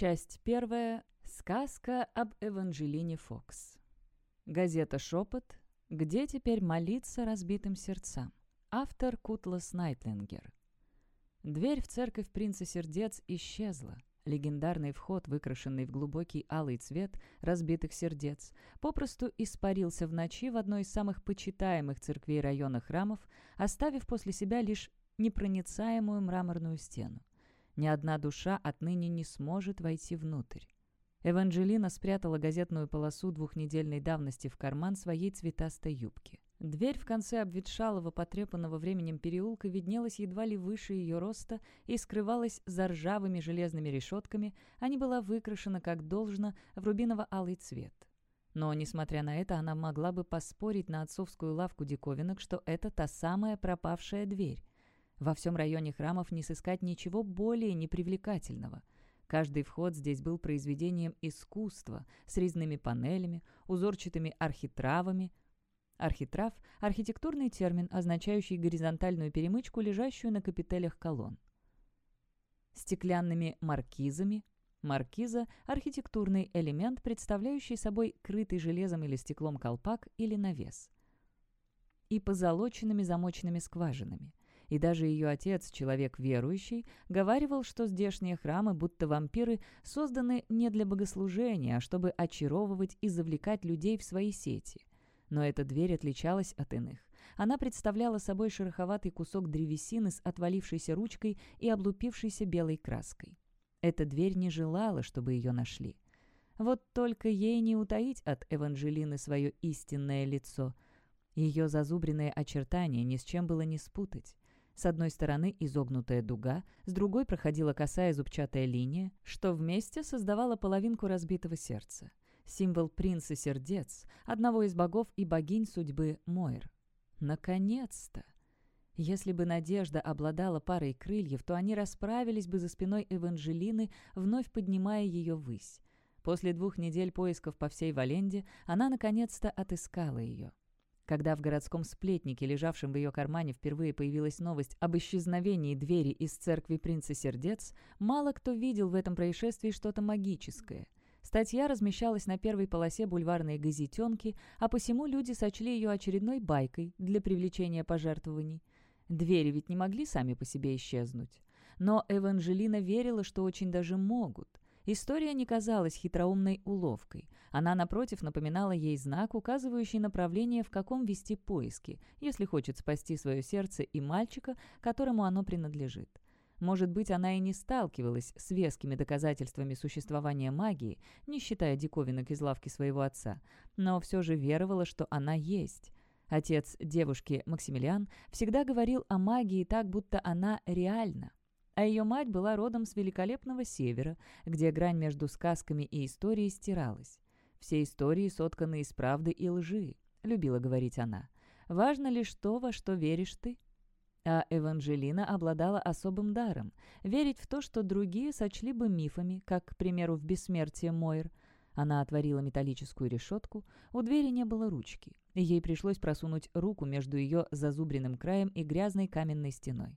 Часть первая. Сказка об Эванжелине Фокс. Газета «Шепот». Где теперь молиться разбитым сердцам? Автор Кутлас Найтлингер. Дверь в церковь принца сердец исчезла. Легендарный вход, выкрашенный в глубокий алый цвет разбитых сердец, попросту испарился в ночи в одной из самых почитаемых церквей района храмов, оставив после себя лишь непроницаемую мраморную стену. Ни одна душа отныне не сможет войти внутрь. Эванжелина спрятала газетную полосу двухнедельной давности в карман своей цветастой юбки. Дверь в конце обветшалого, потрепанного временем переулка виднелась едва ли выше ее роста и скрывалась за ржавыми железными решетками, а не была выкрашена, как должно, в рубиново-алый цвет. Но, несмотря на это, она могла бы поспорить на отцовскую лавку диковинок, что это та самая пропавшая дверь. Во всем районе храмов не сыскать ничего более непривлекательного. Каждый вход здесь был произведением искусства, с резными панелями, узорчатыми архитравами. Архитрав – архитектурный термин, означающий горизонтальную перемычку, лежащую на капителях колонн. Стеклянными маркизами. Маркиза – архитектурный элемент, представляющий собой крытый железом или стеклом колпак или навес. И позолоченными замочными скважинами и даже ее отец, человек верующий, говаривал, что здешние храмы, будто вампиры, созданы не для богослужения, а чтобы очаровывать и завлекать людей в свои сети. Но эта дверь отличалась от иных. Она представляла собой шероховатый кусок древесины с отвалившейся ручкой и облупившейся белой краской. Эта дверь не желала, чтобы ее нашли. Вот только ей не утаить от Эванжелины свое истинное лицо. Ее зазубренные очертания ни с чем было не спутать. С одной стороны изогнутая дуга, с другой проходила косая зубчатая линия, что вместе создавало половинку разбитого сердца. Символ принца сердец, одного из богов и богинь судьбы Мойр. Наконец-то! Если бы Надежда обладала парой крыльев, то они расправились бы за спиной Эванжелины, вновь поднимая ее ввысь. После двух недель поисков по всей Валенде она наконец-то отыскала ее. Когда в городском сплетнике, лежавшем в ее кармане, впервые появилась новость об исчезновении двери из церкви Принца Сердец, мало кто видел в этом происшествии что-то магическое. Статья размещалась на первой полосе бульварной газетенки, а посему люди сочли ее очередной байкой для привлечения пожертвований. Двери ведь не могли сами по себе исчезнуть. Но Эванжелина верила, что очень даже могут. История не казалась хитроумной уловкой. Она, напротив, напоминала ей знак, указывающий направление, в каком вести поиски, если хочет спасти свое сердце и мальчика, которому оно принадлежит. Может быть, она и не сталкивалась с вескими доказательствами существования магии, не считая диковинок из лавки своего отца, но все же веровала, что она есть. Отец девушки Максимилиан всегда говорил о магии так, будто она реальна а ее мать была родом с великолепного севера, где грань между сказками и историей стиралась. «Все истории сотканы из правды и лжи», — любила говорить она. «Важно лишь то, во что веришь ты». А Эванжелина обладала особым даром — верить в то, что другие сочли бы мифами, как, к примеру, в «Бессмертие Мойр». Она отворила металлическую решетку, у двери не было ручки, ей пришлось просунуть руку между ее зазубренным краем и грязной каменной стеной.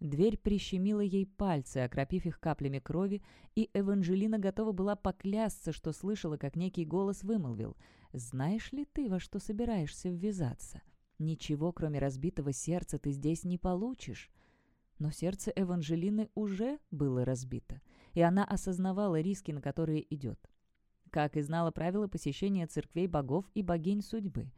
Дверь прищемила ей пальцы, окропив их каплями крови, и Эванжелина готова была поклясться, что слышала, как некий голос вымолвил «Знаешь ли ты, во что собираешься ввязаться? Ничего, кроме разбитого сердца, ты здесь не получишь». Но сердце Эванжелины уже было разбито, и она осознавала риски, на которые идет. Как и знала правила посещения церквей богов и богинь судьбы.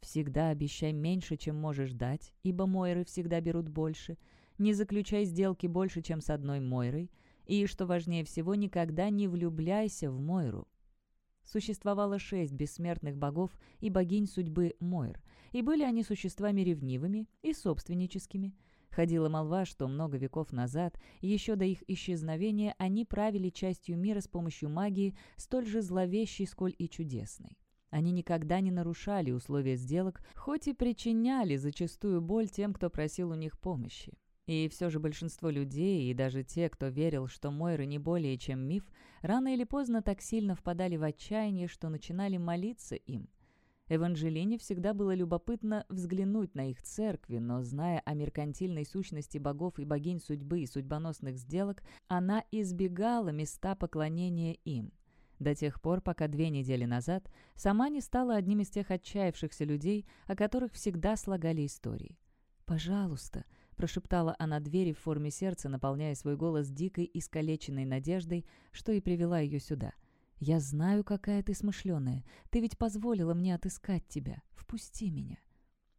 «Всегда обещай меньше, чем можешь дать, ибо Мойры всегда берут больше», не заключай сделки больше, чем с одной Мойрой, и, что важнее всего, никогда не влюбляйся в Мойру. Существовало шесть бессмертных богов и богинь судьбы Мойр, и были они существами ревнивыми и собственническими. Ходила молва, что много веков назад, еще до их исчезновения, они правили частью мира с помощью магии, столь же зловещей, сколь и чудесной. Они никогда не нарушали условия сделок, хоть и причиняли зачастую боль тем, кто просил у них помощи. И все же большинство людей, и даже те, кто верил, что Мойры не более чем миф, рано или поздно так сильно впадали в отчаяние, что начинали молиться им. Эванжелине всегда было любопытно взглянуть на их церкви, но, зная о меркантильной сущности богов и богинь судьбы и судьбоносных сделок, она избегала места поклонения им. До тех пор, пока две недели назад сама не стала одним из тех отчаявшихся людей, о которых всегда слагали истории. «Пожалуйста», — прошептала она двери в форме сердца, наполняя свой голос дикой, искалеченной надеждой, что и привела ее сюда — «Я знаю, какая ты смышленая. Ты ведь позволила мне отыскать тебя. Впусти меня».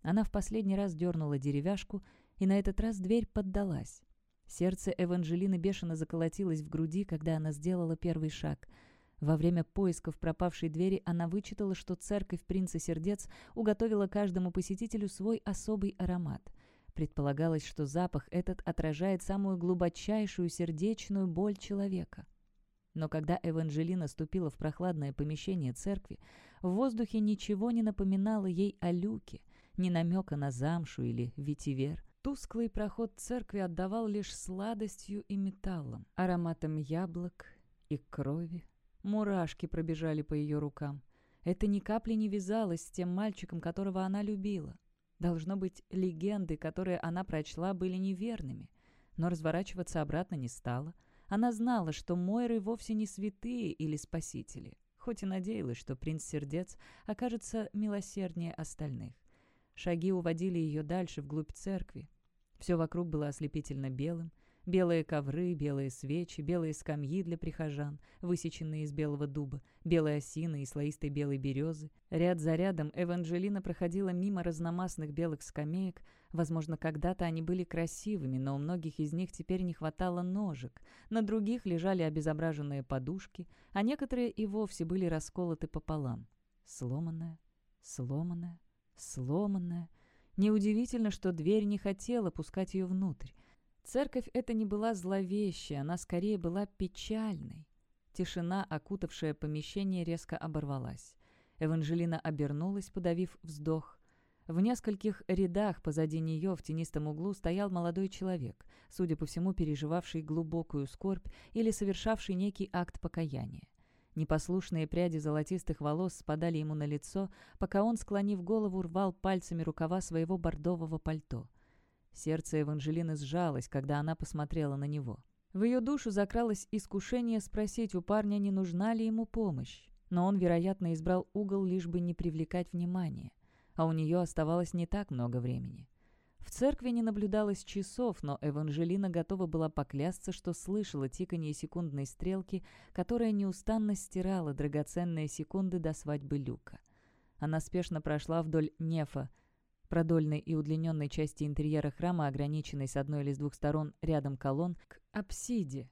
Она в последний раз дернула деревяшку, и на этот раз дверь поддалась. Сердце Эванжелины бешено заколотилось в груди, когда она сделала первый шаг. Во время поисков пропавшей двери она вычитала, что церковь Принца Сердец уготовила каждому посетителю свой особый аромат. Предполагалось, что запах этот отражает самую глубочайшую сердечную боль человека. Но когда Эванжелина ступила в прохладное помещение церкви, в воздухе ничего не напоминало ей о люке, ни намека на замшу или ветивер. Тусклый проход церкви отдавал лишь сладостью и металлом, ароматом яблок и крови. Мурашки пробежали по ее рукам. Это ни капли не вязалось с тем мальчиком, которого она любила. Должно быть, легенды, которые она прочла, были неверными. Но разворачиваться обратно не стала — она знала, что Мойры вовсе не святые или спасители, хоть и надеялась, что принц Сердец окажется милосерднее остальных. Шаги уводили ее дальше, вглубь церкви. Все вокруг было ослепительно белым, Белые ковры, белые свечи, белые скамьи для прихожан, высеченные из белого дуба, белые осины и слоистой белой березы. Ряд за рядом Эванжелина проходила мимо разномастных белых скамеек. Возможно, когда-то они были красивыми, но у многих из них теперь не хватало ножек. На других лежали обезображенные подушки, а некоторые и вовсе были расколоты пополам. Сломанная, сломанная, сломанная. Неудивительно, что дверь не хотела пускать ее внутрь. Церковь эта не была зловещей, она скорее была печальной. Тишина, окутавшая помещение, резко оборвалась. Эванжелина обернулась, подавив вздох. В нескольких рядах позади нее в тенистом углу стоял молодой человек, судя по всему, переживавший глубокую скорбь или совершавший некий акт покаяния. Непослушные пряди золотистых волос спадали ему на лицо, пока он, склонив голову, рвал пальцами рукава своего бордового пальто. Сердце Эванжелины сжалось, когда она посмотрела на него. В ее душу закралось искушение спросить у парня, не нужна ли ему помощь. Но он, вероятно, избрал угол, лишь бы не привлекать внимания. А у нее оставалось не так много времени. В церкви не наблюдалось часов, но Эванжелина готова была поклясться, что слышала тиканье секундной стрелки, которая неустанно стирала драгоценные секунды до свадьбы Люка. Она спешно прошла вдоль нефа, продольной и удлиненной части интерьера храма, ограниченной с одной или с двух сторон рядом колонн, к апсиде,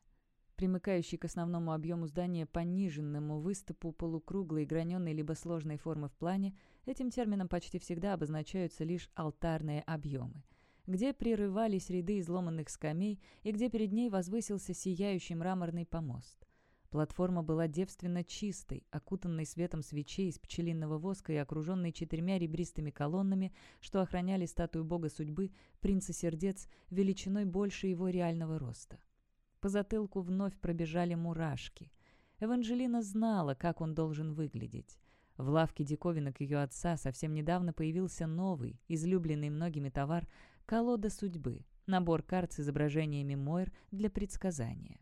примыкающей к основному объему здания пониженному выступу полукруглой, граненой либо сложной формы в плане, этим термином почти всегда обозначаются лишь алтарные объемы, где прерывались ряды изломанных скамей и где перед ней возвысился сияющий мраморный помост. Платформа была девственно чистой, окутанной светом свечей из пчелиного воска и окруженной четырьмя ребристыми колоннами, что охраняли статую бога судьбы, принца сердец, величиной больше его реального роста. По затылку вновь пробежали мурашки. Эванжелина знала, как он должен выглядеть. В лавке диковинок ее отца совсем недавно появился новый, излюбленный многими товар — колода судьбы, набор карт с изображениями Мойр для предсказания.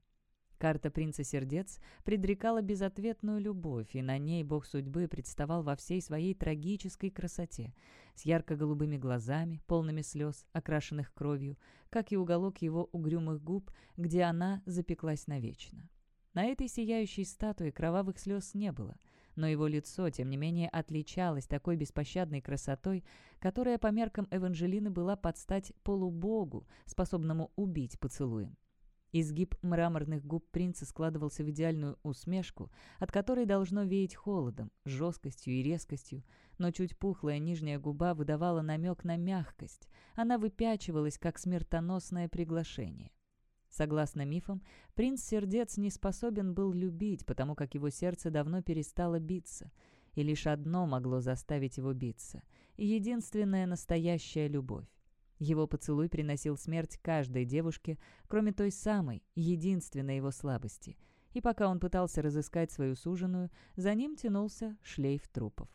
Карта принца сердец предрекала безответную любовь, и на ней бог судьбы представал во всей своей трагической красоте, с ярко-голубыми глазами, полными слез, окрашенных кровью, как и уголок его угрюмых губ, где она запеклась навечно. На этой сияющей статуе кровавых слез не было, но его лицо, тем не менее, отличалось такой беспощадной красотой, которая по меркам Эванжелины была под стать полубогу, способному убить поцелуем. Изгиб мраморных губ принца складывался в идеальную усмешку, от которой должно веять холодом, жесткостью и резкостью, но чуть пухлая нижняя губа выдавала намек на мягкость. Она выпячивалась, как смертоносное приглашение. Согласно мифам, принц Сердец не способен был любить, потому как его сердце давно перестало биться, и лишь одно могло заставить его биться — единственная настоящая любовь. Его поцелуй приносил смерть каждой девушке, кроме той самой, единственной его слабости. И пока он пытался разыскать свою суженую, за ним тянулся шлейф трупов.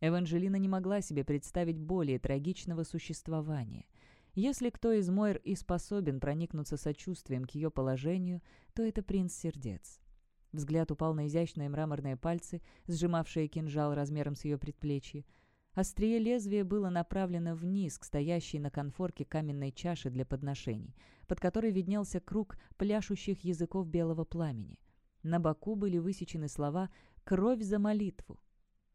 Эванжелина не могла себе представить более трагичного существования. Если кто из Мойр и способен проникнуться сочувствием к ее положению, то это принц сердец. Взгляд упал на изящные мраморные пальцы, сжимавшие кинжал размером с ее предплечье. Острие лезвия было направлено вниз, к стоящей на конфорке каменной чаше для подношений, под которой виднелся круг пляшущих языков белого пламени. На боку были высечены слова «Кровь за молитву».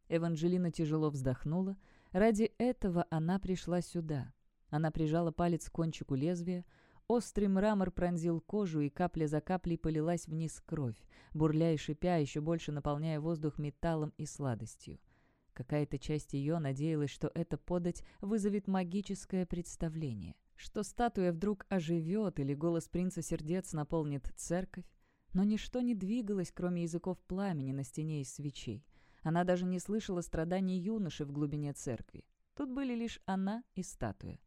Эванжелина тяжело вздохнула. Ради этого она пришла сюда. Она прижала палец к кончику лезвия. Острый мрамор пронзил кожу, и капля за каплей полилась вниз кровь, бурля и шипя, еще больше наполняя воздух металлом и сладостью. Какая-то часть ее надеялась, что эта подать вызовет магическое представление, что статуя вдруг оживет или голос принца сердец наполнит церковь. Но ничто не двигалось, кроме языков пламени на стене из свечей. Она даже не слышала страданий юноши в глубине церкви. Тут были лишь она и статуя.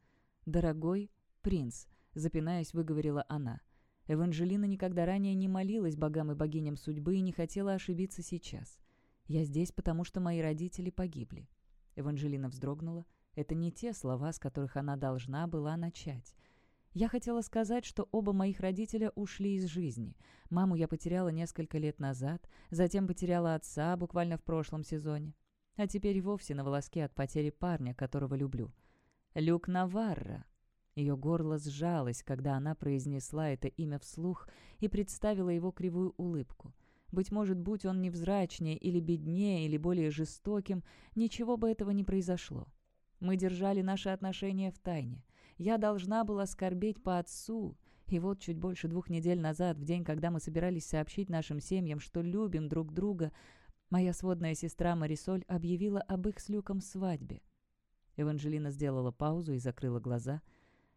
«Дорогой принц», — запинаясь, выговорила она. Эванжелина никогда ранее не молилась богам и богиням судьбы и не хотела ошибиться сейчас. «Я здесь, потому что мои родители погибли». Эванжелина вздрогнула. Это не те слова, с которых она должна была начать. Я хотела сказать, что оба моих родителя ушли из жизни. Маму я потеряла несколько лет назад, затем потеряла отца буквально в прошлом сезоне. А теперь вовсе на волоске от потери парня, которого люблю. Люк Наварра. Ее горло сжалось, когда она произнесла это имя вслух и представила его кривую улыбку. Быть может, будь он невзрачнее или беднее, или более жестоким, ничего бы этого не произошло. Мы держали наши отношения в тайне. Я должна была скорбеть по отцу. И вот чуть больше двух недель назад, в день, когда мы собирались сообщить нашим семьям, что любим друг друга, моя сводная сестра Марисоль объявила об их с Люком свадьбе. Эванжелина сделала паузу и закрыла глаза.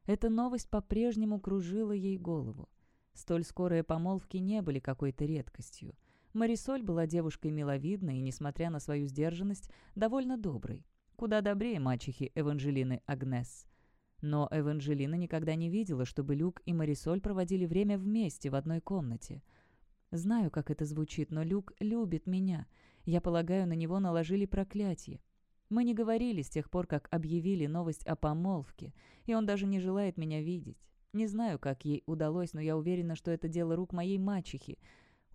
Эта новость по-прежнему кружила ей голову. Столь скорые помолвки не были какой-то редкостью. Марисоль была девушкой миловидной и, несмотря на свою сдержанность, довольно доброй. Куда добрее мачехи Эванжелины Агнес. Но Эванжелина никогда не видела, чтобы Люк и Марисоль проводили время вместе в одной комнате. Знаю, как это звучит, но Люк любит меня. Я полагаю, на него наложили проклятие. Мы не говорили с тех пор, как объявили новость о помолвке, и он даже не желает меня видеть. Не знаю, как ей удалось, но я уверена, что это дело рук моей мачехи.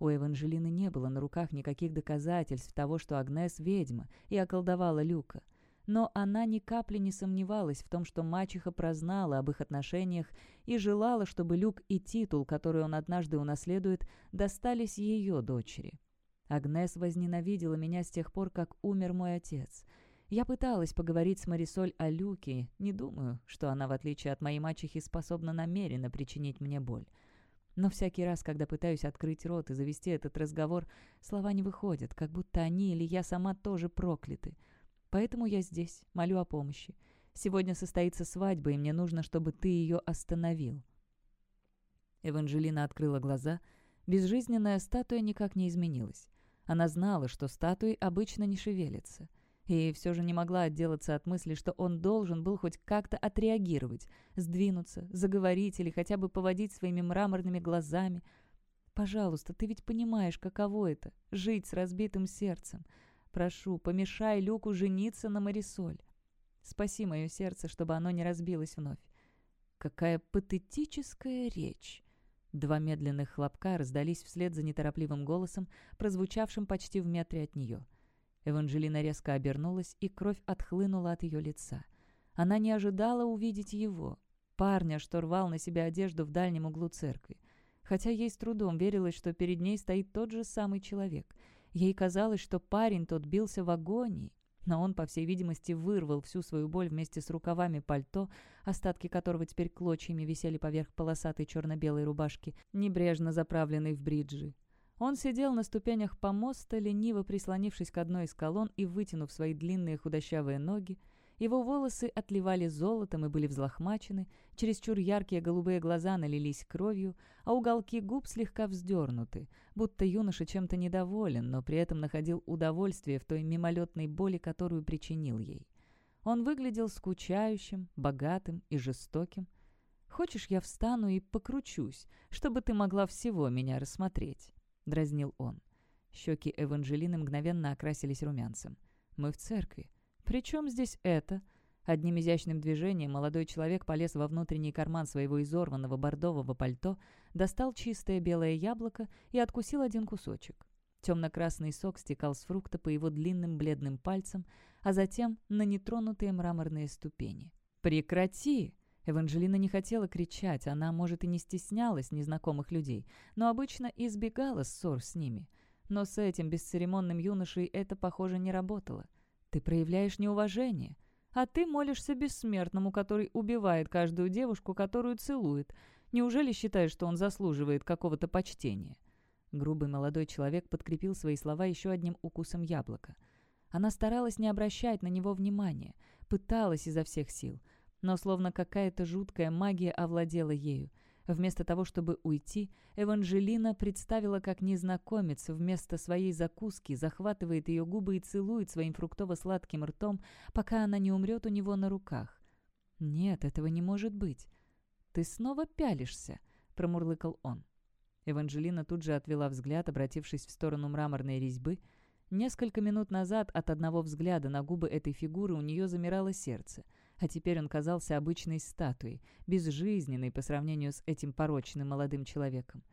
У Эванжелины не было на руках никаких доказательств того, что Агнес ведьма и околдовала Люка. Но она ни капли не сомневалась в том, что мачеха прознала об их отношениях и желала, чтобы Люк и титул, который он однажды унаследует, достались ее дочери. Агнес возненавидела меня с тех пор, как умер мой отец. Я пыталась поговорить с Марисоль о Люке, не думаю, что она, в отличие от моей мачехи, способна намеренно причинить мне боль. Но всякий раз, когда пытаюсь открыть рот и завести этот разговор, слова не выходят, как будто они или я сама тоже прокляты — Поэтому я здесь, молю о помощи. Сегодня состоится свадьба, и мне нужно, чтобы ты ее остановил». Эванжелина открыла глаза. Безжизненная статуя никак не изменилась. Она знала, что статуи обычно не шевелятся. И все же не могла отделаться от мысли, что он должен был хоть как-то отреагировать, сдвинуться, заговорить или хотя бы поводить своими мраморными глазами. «Пожалуйста, ты ведь понимаешь, каково это — жить с разбитым сердцем. Прошу, помешай Люку жениться на Марисоль. Спаси мое сердце, чтобы оно не разбилось вновь. Какая патетическая речь!» Два медленных хлопка раздались вслед за неторопливым голосом, прозвучавшим почти в метре от нее. Эванжелина резко обернулась, и кровь отхлынула от ее лица. Она не ожидала увидеть его, парня, что рвал на себя одежду в дальнем углу церкви. Хотя ей с трудом верилось, что перед ней стоит тот же самый человек — Ей казалось, что парень тот бился в агонии, но он, по всей видимости, вырвал всю свою боль вместе с рукавами пальто, остатки которого теперь клочьями висели поверх полосатой черно-белой рубашки, небрежно заправленной в бриджи. Он сидел на ступенях помоста, лениво прислонившись к одной из колонн и вытянув свои длинные худощавые ноги, его волосы отливали золотом и были взлохмачены, чересчур яркие голубые глаза налились кровью, а уголки губ слегка вздернуты, будто юноша чем-то недоволен, но при этом находил удовольствие в той мимолетной боли, которую причинил ей. Он выглядел скучающим, богатым и жестоким. «Хочешь, я встану и покручусь, чтобы ты могла всего меня рассмотреть?» — дразнил он. Щеки Эванжелины мгновенно окрасились румянцем. «Мы в церкви. «При чем здесь это?» Одним изящным движением молодой человек полез во внутренний карман своего изорванного бордового пальто, достал чистое белое яблоко и откусил один кусочек. Темно-красный сок стекал с фрукта по его длинным бледным пальцам, а затем на нетронутые мраморные ступени. «Прекрати!» Эванжелина не хотела кричать, она, может, и не стеснялась незнакомых людей, но обычно избегала ссор с ними. Но с этим бесцеремонным юношей это, похоже, не работало. «Ты проявляешь неуважение», а ты молишься бессмертному, который убивает каждую девушку, которую целует. Неужели считаешь, что он заслуживает какого-то почтения?» Грубый молодой человек подкрепил свои слова еще одним укусом яблока. Она старалась не обращать на него внимания, пыталась изо всех сил, но словно какая-то жуткая магия овладела ею — Вместо того, чтобы уйти, Эванжелина представила, как незнакомец вместо своей закуски захватывает ее губы и целует своим фруктово-сладким ртом, пока она не умрет у него на руках. «Нет, этого не может быть». «Ты снова пялишься», — промурлыкал он. Эванжелина тут же отвела взгляд, обратившись в сторону мраморной резьбы. Несколько минут назад от одного взгляда на губы этой фигуры у нее замирало сердце — а теперь он казался обычной статуей, безжизненной по сравнению с этим порочным молодым человеком.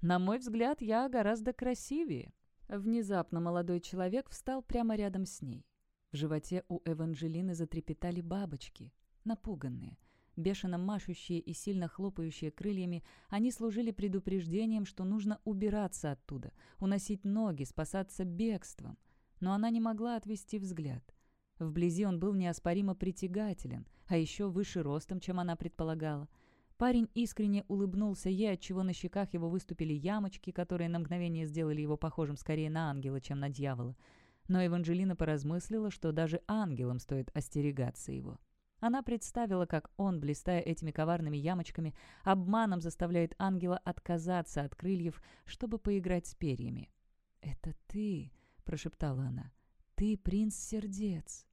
«На мой взгляд, я гораздо красивее». Внезапно молодой человек встал прямо рядом с ней. В животе у Эванжелины затрепетали бабочки, напуганные. Бешено машущие и сильно хлопающие крыльями, они служили предупреждением, что нужно убираться оттуда, уносить ноги, спасаться бегством. Но она не могла отвести взгляд — Вблизи он был неоспоримо притягателен, а еще выше ростом, чем она предполагала. Парень искренне улыбнулся ей, отчего на щеках его выступили ямочки, которые на мгновение сделали его похожим скорее на ангела, чем на дьявола. Но Эванжелина поразмыслила, что даже ангелам стоит остерегаться его. Она представила, как он, блистая этими коварными ямочками, обманом заставляет ангела отказаться от крыльев, чтобы поиграть с перьями. «Это ты», — прошептала она, — «ты принц сердец».